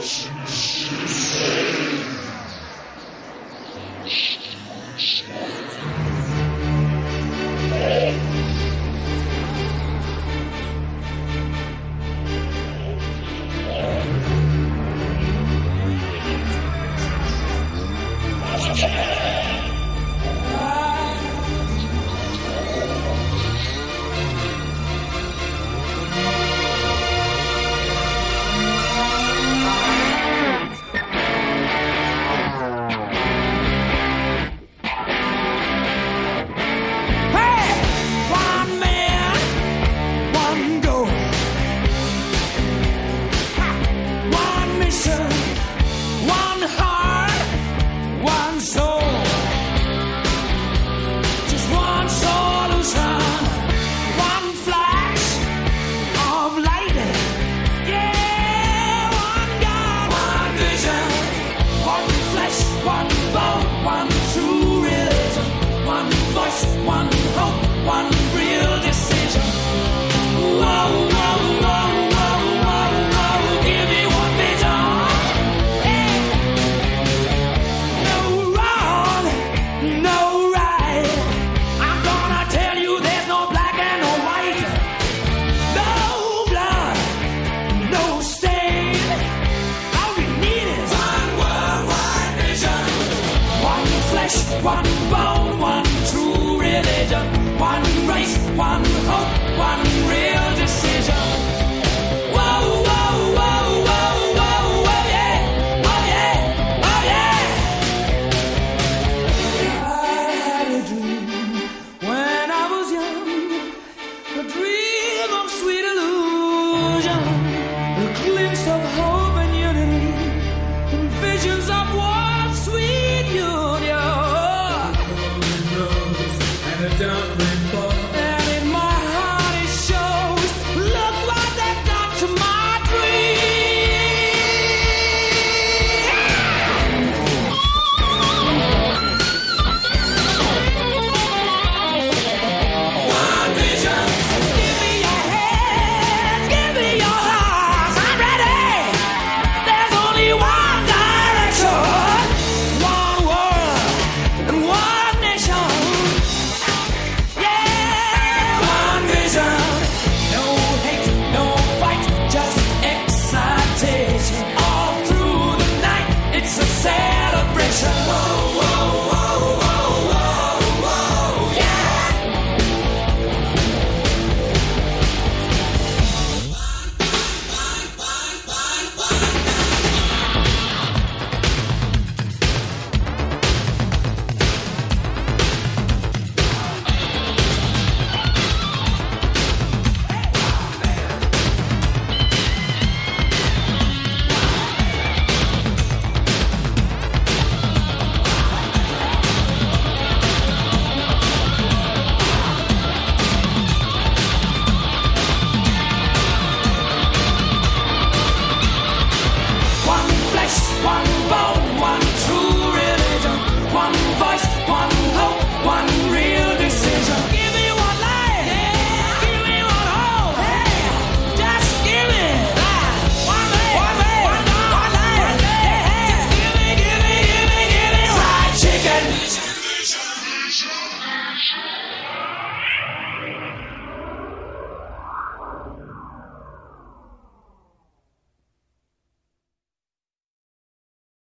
Shh, shh, shh. Of hope and unity and visions